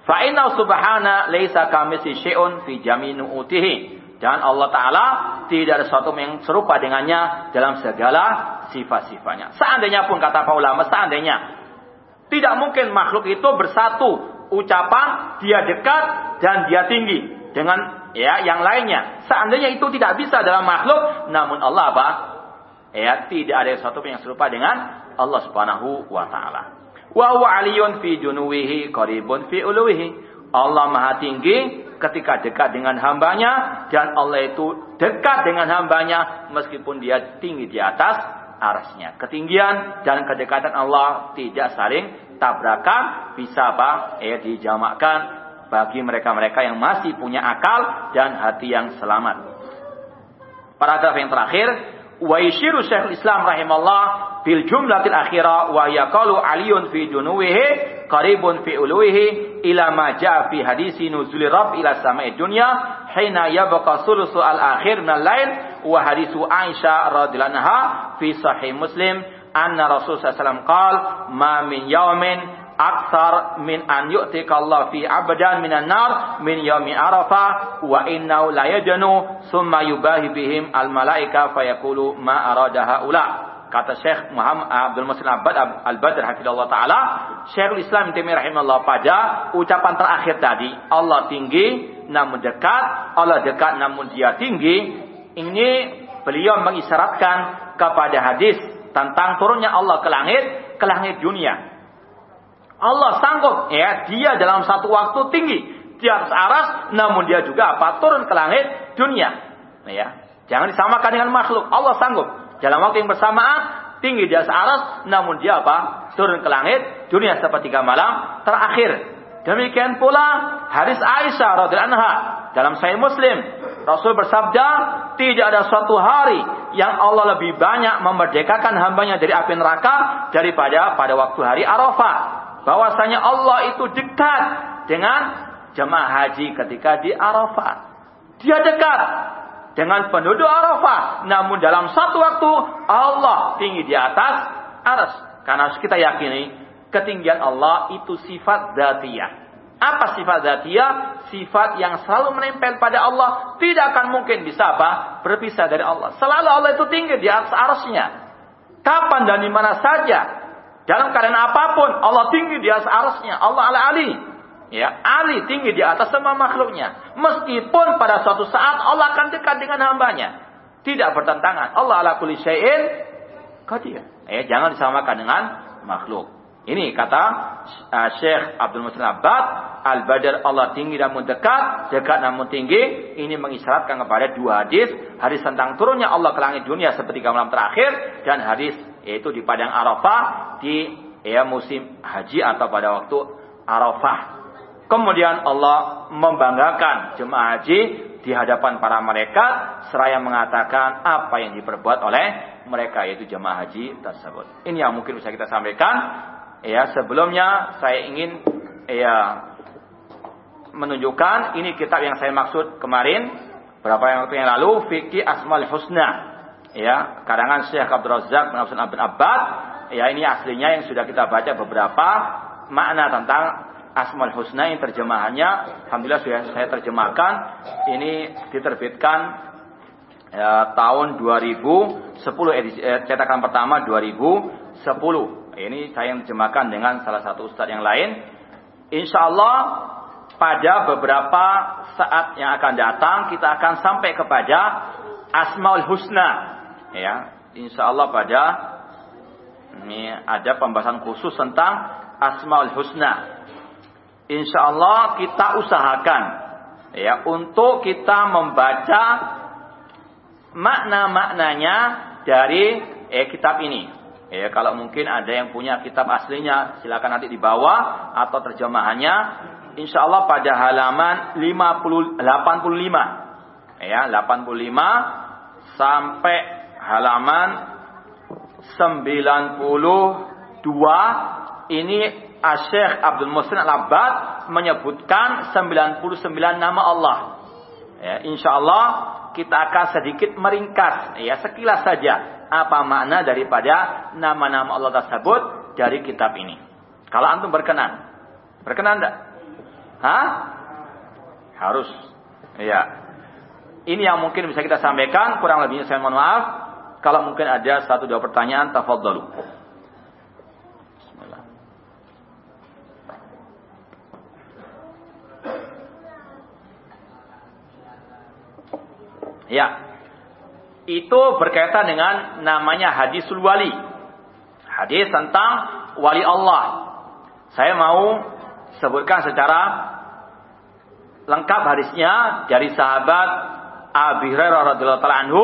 S1: Fa inna subhana laisa kamisi syai'un fi jaminu utihi. Dan Allah Ta'ala tidak ada sesuatu yang serupa dengannya dalam segala sifat-sifatnya. Seandainya pun kata para ulama, seandainya. Tidak mungkin makhluk itu bersatu. Ucapan dia dekat dan dia tinggi. Dengan ya yang lainnya. Seandainya itu tidak bisa dalam makhluk. Namun Allah apa? Ya, tidak ada sesuatu yang serupa dengan Allah Subhanahu wa taala. Wa huwa aliyun fi junuwihi qaribun fi uluwihi. Allah maha tinggi ketika dekat dengan hambanya dan Allah itu dekat dengan hambanya meskipun dia tinggi di atas arasnya. Ketinggian dan kedekatan Allah tidak saling tabrakan, bisa apa? Ya dijamakkan bagi mereka-mereka yang masih punya akal dan hati yang selamat. Paragraf yang terakhir, wa yashiru Syekhul Islam rahimallah bil jumlatil akhirah wa yaqalu aliyun fi junuwihi qaribun fi uluwihi ila ma jaa fi hadisi nuzuli rabb ila sama'i dunya hina yabqa sulusu al akhir min al-lail wa hadisu Aisyah radhiyallahu anha fi sahih Muslim anna Rasul sallallahu alaihi wasallam qala ma min yawmin aksar min an yu'tika Allah fi abdan minan nar min yaumi arafa wa innahu la yajnu summa yubahi bihim al malaika fayaqulu ma arada haula. Kata Syekh Muhammad Abdul Muslim Abad Al-Badr hafizallahu taala Syekhul Islam Taimiyah rahimahullah pada ucapan terakhir tadi Allah tinggi namun dekat Allah dekat namun dia tinggi. Ini beliau mengisyaratkan kepada hadis tentang turunnya Allah ke langit ke langit dunia Allah sanggup. Ya dia dalam satu waktu tinggi. Di atas aras namun dia juga apa? Turun ke langit dunia. Ya jangan disamakan dengan makhluk. Allah sanggup. Dalam waktu yang bersamaan tinggi di atas aras namun dia apa? Turun ke langit dunia sepertiga malam terakhir. Demikian pula hadis Aisyah radhiyallahu anha dalam Sahih Muslim. Rasul bersabda, tidak ada suatu hari yang Allah lebih banyak memerdekakan hambanya dari api neraka daripada pada waktu hari Arafah. Bahwasanya Allah itu dekat dengan jemaah haji ketika di Arafah. Dia dekat dengan penduduk Arafah. Namun dalam satu waktu Allah tinggi di atas aras. Karena kita yakini ketinggian Allah itu sifat zatiyah. Apa sifat zatiyah? Sifat yang selalu menempel pada Allah. Tidak akan mungkin bisa apa? Berpisah dari Allah. Selalu Allah itu tinggi di atas arasnya. Kapan dan di mana saja. Dalam keadaan apa pun. Allah tinggi di atas arasnya. Allah ala ali. Ya, Ali tinggi di atas semua makhluknya. Meskipun pada suatu saat Allah akan dekat dengan hambanya. Tidak bertentangan. Allah ala kulli syai'in qadir. Ya, jangan disamakan dengan makhluk. Ini kata uh, Syekh Abdul Musin Abbad, Al-Badr Allah tinggi namun dekat, dekat namun tinggi. Ini mengisyaratkan kepada dua hadis. Hadis tentang turunnya Allah ke langit dunia seperti malam terakhir. Dan hadis yaitu di Padang Arafah di ya, musim haji atau pada waktu Arafah. Kemudian Allah membanggakan jemaah haji di hadapan para malaikat seraya mengatakan apa yang diperbuat oleh mereka yaitu jemaah haji tersebut. Ini yang mungkin bisa kita sampaikan. Ya, sebelumnya saya ingin ya menunjukkan ini kitab yang saya maksud kemarin berapa yang waktu yang lalu Fikih Asmaul Husna. Ya, karangan Syekh Abdul Razak bin Abdul Abbad. Ya, ini aslinya yang sudah kita baca beberapa makna tentang Asmaul Husna yang terjemahannya alhamdulillah sudah saya terjemahkan. Ini diterbitkan ya, tahun 2010 edisi eh, cetakan pertama 2010 ini saya yang terjemahkan dengan salah satu ustadz yang lain. Insya Allah pada beberapa saat yang akan datang kita akan sampai kepada Asmaul Husna. Ya, Insya Allah pada ini ada pembahasan khusus tentang Asmaul Husna. Insya Allah kita usahakan ya untuk kita membaca makna-maknanya dari eh, kitab ini. Ya, kalau mungkin ada yang punya kitab aslinya, silakan nanti dibawa atau terjemahannya. Insya Allah pada halaman 50, 85. Ya, 85 sampai halaman 92 ini Asyikh Abdul Musin Al-Abbad menyebutkan 99 nama Allah. Ya, insya Allah kita akan sedikit meringkas, ya sekilas saja apa makna daripada nama-nama Allah tersebut dari kitab ini. Kalau antum berkenan. Berkenan enggak? Hah? Harus. Iya. Ini yang mungkin bisa kita sampaikan, kurang lebihnya saya mohon maaf. Kalau mungkin ada satu dua pertanyaan, tafadhalu. Ya itu berkaitan dengan namanya hadisul wali. Hadis tentang wali Allah. Saya mau sebutkan secara lengkap hadisnya dari sahabat Abi Hurairah radhiyallahu anhu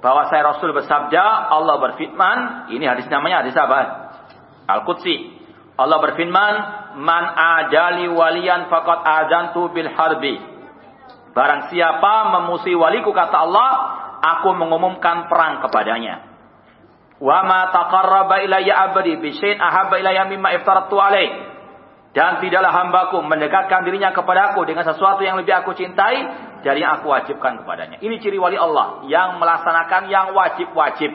S1: bahwa saya Rasul bersabda Allah berfirman ini hadis namanya hadis apa? Al-Qudsi. Allah berfirman man ajali waliyan faqad azantu bil harbi. Barang siapa memusuhi waliku kata Allah aku mengumumkan perang kepadanya. Wa ma taqarraba ilayya abdi bi syai'in ahabba ilayya mimma iftaratu alaih. Dan tidaklah hambaku mendekatkan dirinya kepadaku dengan sesuatu yang lebih aku cintai dari yang aku wajibkan kepadanya. Ini ciri wali Allah yang melaksanakan yang wajib-wajib.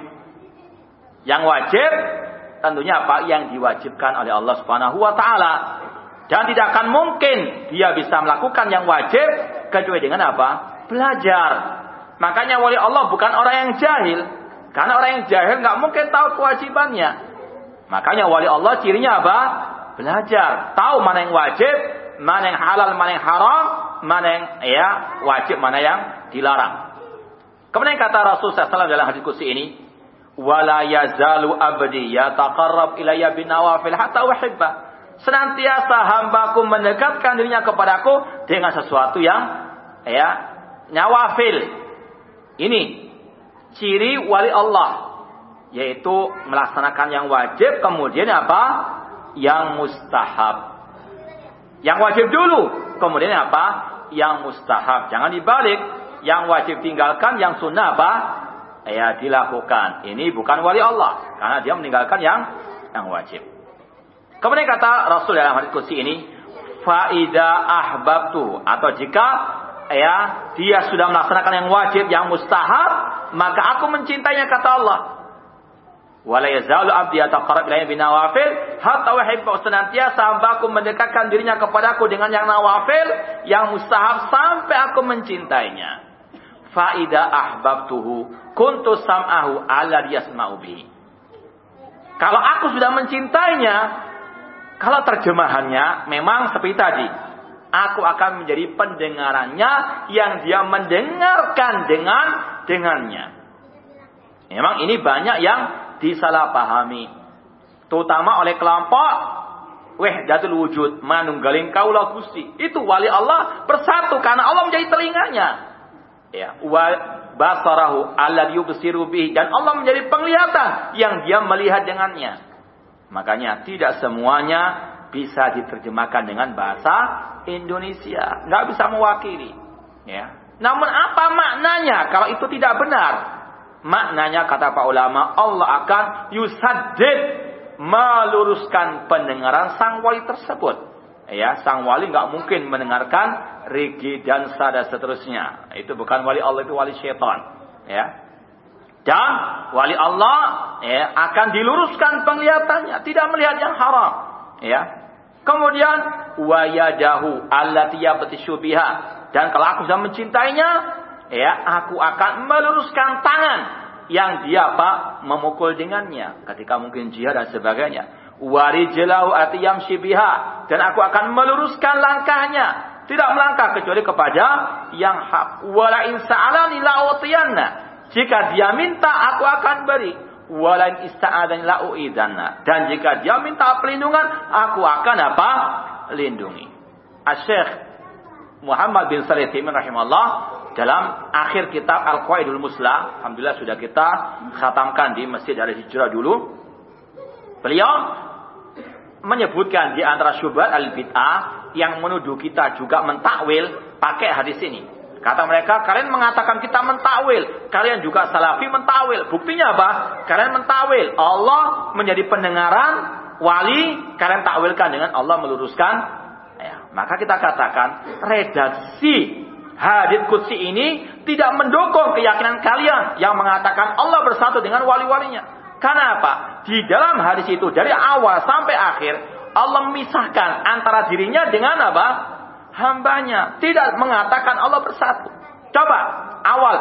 S1: Yang wajib tentunya apa? Yang diwajibkan oleh Allah Subhanahu wa taala. Dan tidak akan mungkin dia bisa melakukan yang wajib kecuali dengan apa? Belajar. Makanya wali Allah bukan orang yang jahil. Karena orang yang jahil nggak mungkin tahu kewajibannya. Makanya wali Allah cirinya apa? Belajar. Tahu mana yang wajib, mana yang halal, mana yang haram, mana yang ya wajib, mana yang dilarang. Kemudian kata Rasul SAW dalam hadis kursi ini, wala yazalu abdi yataqarrab ilayya bin nawafil hatta uhibba. Senantiasa hambaku mendekatkan dirinya kepadaku dengan sesuatu yang ya nyawafil, ini ciri wali Allah yaitu melaksanakan yang wajib kemudian apa? Yang mustahab. Yang wajib dulu. Kemudian apa? Yang mustahab. Jangan dibalik. Yang wajib tinggalkan, yang sunnah apa? Ya dilakukan. Ini bukan wali Allah. Karena dia meninggalkan yang yang wajib. Kemudian kata Rasul dalam hadis kursi ini, faida ahbabtu atau jika ya dia sudah melaksanakan yang wajib, yang mustahab, maka aku mencintainya kata Allah. Wala yazalu abdi yataqarrab ilayya binawafil hatta uhibbu senantiasa hambaku mendekatkan dirinya kepadaku dengan yang nawafil, yang mustahab sampai aku mencintainya. Faida ahbabtuhu kuntu sam'ahu ala yasma'u. Kalau aku sudah mencintainya, kalau terjemahannya memang seperti tadi, aku akan menjadi pendengarannya yang dia mendengarkan dengan dengannya. Memang ini banyak yang disalahpahami. Terutama oleh kelompok wahdatul wujud, manunggaling kaulah Gusti. Itu wali Allah bersatu karena Allah menjadi telinganya. Ya, wa basarahu alladhi yubsiru dan Allah menjadi penglihatan yang dia melihat dengannya. Makanya tidak semuanya bisa diterjemahkan dengan bahasa Indonesia, nggak bisa mewakili. Ya. Namun apa maknanya kalau itu tidak benar? Maknanya kata para ulama Allah akan yusaddid meluruskan pendengaran sang wali tersebut. Ya, sang wali nggak mungkin mendengarkan rigi dan sada seterusnya. Itu bukan wali Allah itu wali syaitan. Ya. Dan wali Allah ya, akan diluruskan penglihatannya, tidak melihat yang haram. Ya. Kemudian wayadahu allati biha dan kalau aku sudah mencintainya, ya aku akan meluruskan tangan yang dia pak memukul dengannya ketika mungkin jihad dan sebagainya. Warijlahu atiyam shibiha dan aku akan meluruskan langkahnya. Tidak melangkah kecuali kepada yang hak. Wala in sa'alani la jika dia minta aku akan beri. Wala in ista'adani la uidanna. Dan jika dia minta perlindungan aku akan apa? Lindungi. Asy-Syaikh Muhammad bin Salih rahimahullah dalam akhir kitab Al-Qaidul Musla, alhamdulillah sudah kita khatamkan di Masjid Al Hijrah dulu. Beliau menyebutkan di antara syubhat al-bid'ah yang menuduh kita juga mentakwil pakai hadis ini. Kata mereka, kalian mengatakan kita mentakwil, kalian juga salafi mentakwil. Buktinya apa? Kalian mentakwil. Allah menjadi pendengaran wali, kalian takwilkan dengan Allah meluruskan. Ya, maka kita katakan redaksi hadis kutsi ini tidak mendukung keyakinan kalian yang mengatakan Allah bersatu dengan wali-walinya. Karena apa? Di dalam hadis itu dari awal sampai akhir Allah memisahkan antara dirinya dengan apa? Hambanya. Tidak mengatakan Allah bersatu. Coba awal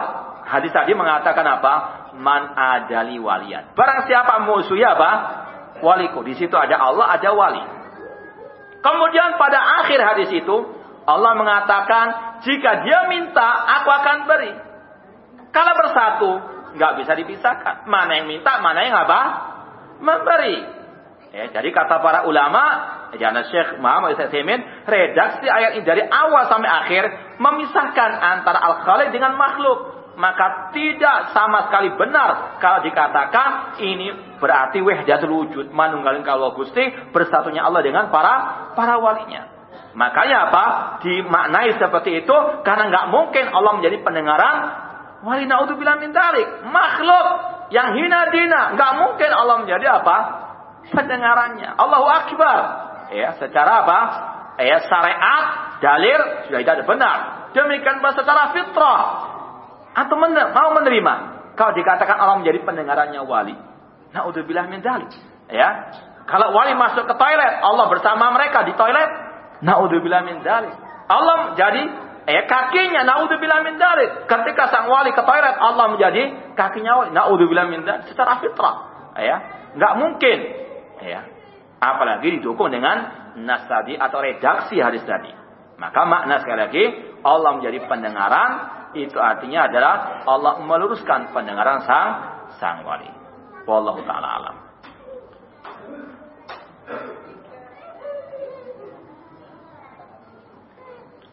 S1: hadis tadi mengatakan apa? Man adali walian. Barang siapa musuhnya apa? Waliku. Di situ ada Allah, ada wali. Kemudian pada akhir hadis itu Allah mengatakan, jika dia minta, aku akan beri. Kalau bersatu, nggak bisa dipisahkan. Mana yang minta, mana yang apa? Memberi. Ya, jadi kata para ulama, Jana Syekh Muhammad Isaimin, redaksi ayat ini dari awal sampai akhir memisahkan antara al-khaliq dengan makhluk. Maka tidak sama sekali benar kalau dikatakan ini berarti wahdatul wujud, manunggalin kalau Gusti bersatunya Allah dengan para para walinya. Makanya apa? Dimaknai seperti itu karena nggak mungkin Allah menjadi pendengaran wali naudzubillah min dalik. Makhluk yang hina dina, nggak mungkin Allah menjadi apa? pendengarannya. Allahu akbar. Ya, secara apa? Ya, syariat, dalil sudah tidak benar. Demikian pula secara fitrah. Atau mener mau menerima kalau dikatakan Allah menjadi pendengarannya wali. Naudzubillah min dalik. Ya. Kalau wali masuk ke toilet, Allah bersama mereka di toilet, Naudzubillah min dalik. Allah jadi eh kakinya naudzubillah min dalik. Ketika sang wali ke toilet Allah menjadi kakinya wali. Naudzubillah min dalik secara fitrah. Ya, enggak mungkin. Ya. Apalagi didukung dengan nas tadi atau redaksi hadis tadi. Maka makna sekali lagi Allah menjadi pendengaran itu artinya adalah Allah meluruskan pendengaran sang sang wali. Wallahu taala alam.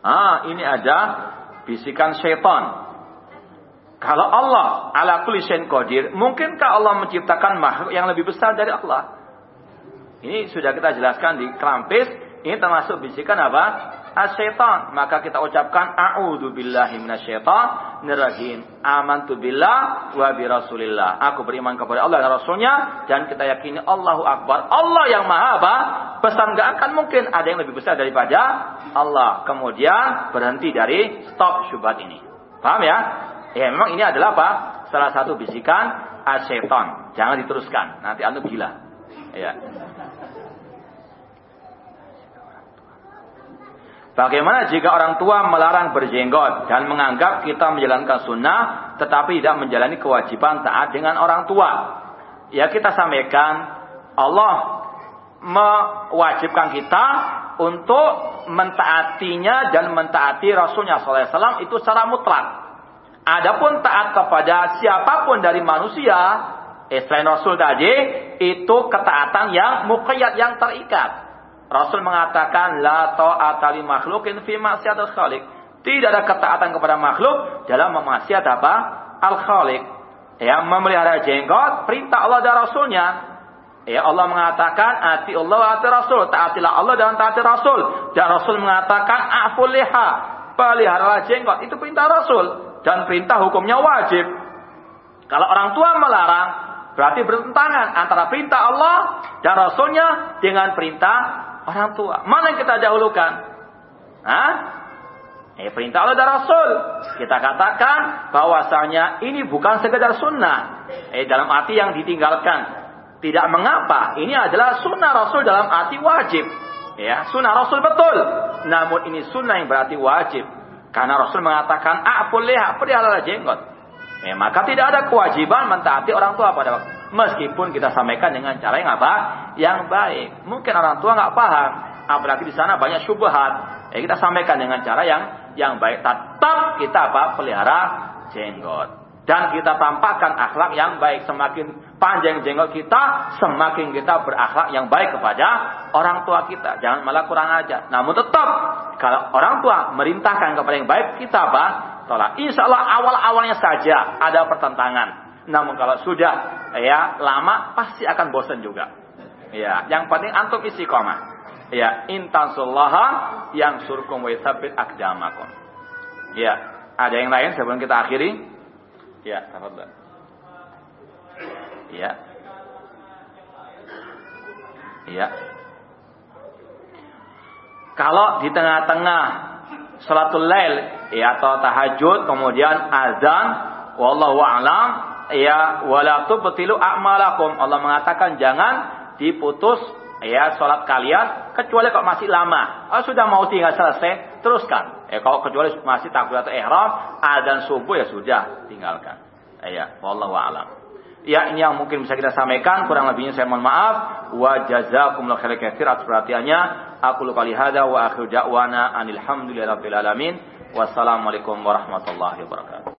S1: Ah, ini ada bisikan syaitan. Kalau Allah ala kulli syai'in qadir, mungkinkah Allah menciptakan makhluk yang lebih besar dari Allah? Ini sudah kita jelaskan di Krampis Ini termasuk bisikan apa? Asyaitan. Maka kita ucapkan a'udzu billahi minasyaitonir rajim. Amantu billah wa bi rasulillah. Aku beriman kepada Allah dan Rasulnya dan kita yakini Allahu Akbar. Allah yang Maha apa? Pesan gak akan mungkin ada yang lebih besar daripada Allah. Kemudian berhenti dari stop syubhat ini. Paham ya? Ya memang ini adalah apa? Salah satu bisikan asyaiton. Jangan diteruskan. Nanti antum gila. Ya. Bagaimana jika orang tua melarang berjenggot dan menganggap kita menjalankan sunnah tetapi tidak menjalani kewajiban taat dengan orang tua? Ya kita sampaikan Allah mewajibkan kita untuk mentaatinya dan mentaati Rasulnya SAW itu secara mutlak. Adapun taat kepada siapa pun dari manusia, eh, selain Rasul tadi, itu ketaatan yang muqayyad yang terikat. Rasul mengatakan la ta'ata li makhlukin fi khaliq. Tidak ada ketaatan kepada makhluk dalam memaksiat apa? Al-Khaliq. Ya, memelihara jenggot perintah Allah dan Rasulnya. Ya, Allah mengatakan ati Allah ati Rasul, taatilah Allah dan taati Rasul. Dan Rasul mengatakan aful liha, peliharalah jenggot. Itu perintah Rasul dan perintah hukumnya wajib. Kalau orang tua melarang, berarti bertentangan antara perintah Allah dan Rasulnya dengan perintah orang tua. Mana yang kita dahulukan? Hah? Eh, perintah Allah dan Rasul. Kita katakan bahwasanya ini bukan sekedar sunnah. Eh, dalam arti yang ditinggalkan. Tidak mengapa. Ini adalah sunnah Rasul dalam arti wajib. Ya, sunnah Rasul betul. Namun ini sunnah yang berarti wajib. Karena Rasul mengatakan, A'ful liha, pelihara jenggot. Eh, maka tidak ada kewajiban mentaati orang tua pada waktu Meskipun kita sampaikan dengan cara yang apa? Yang baik. Mungkin orang tua nggak paham. Apalagi di sana banyak syubhat. Ya kita sampaikan dengan cara yang yang baik. Tetap kita apa? Pelihara jenggot. Dan kita tampakkan akhlak yang baik. Semakin panjang jenggot kita, semakin kita berakhlak yang baik kepada orang tua kita. Jangan malah kurang aja. Namun tetap, kalau orang tua merintahkan kepada yang baik, kita apa? Tolak. Insya Allah awal-awalnya saja ada pertentangan. Namun kalau sudah ya lama pasti akan bosan juga. Ya, yang penting antum istiqomah. Ya, intansullaha yang surkum wa yuthabbit akdamakum. Ya, ada yang lain sebelum kita akhiri? Ya, tafadhol. Ya. Ya. Kalau di tengah-tengah salatul lail ya atau tahajud kemudian azan wallahu a'lam ya wala tubtilu a'malakum. Allah mengatakan jangan diputus ya salat kalian kecuali kok masih lama. Oh, sudah mau tinggal selesai, teruskan. Ya kalau kecuali masih takbiratul ihram, adzan subuh ya sudah, tinggalkan. Ya, wallahu a'lam. Ya, ini yang mungkin bisa kita sampaikan, kurang lebihnya saya mohon maaf. Wa jazakumullahu khairan katsir atas perhatiannya. Aku lupa lihada wa akhiru da'wana anil hamdulillahirabbil alamin. Wassalamualaikum warahmatullahi wabarakatuh.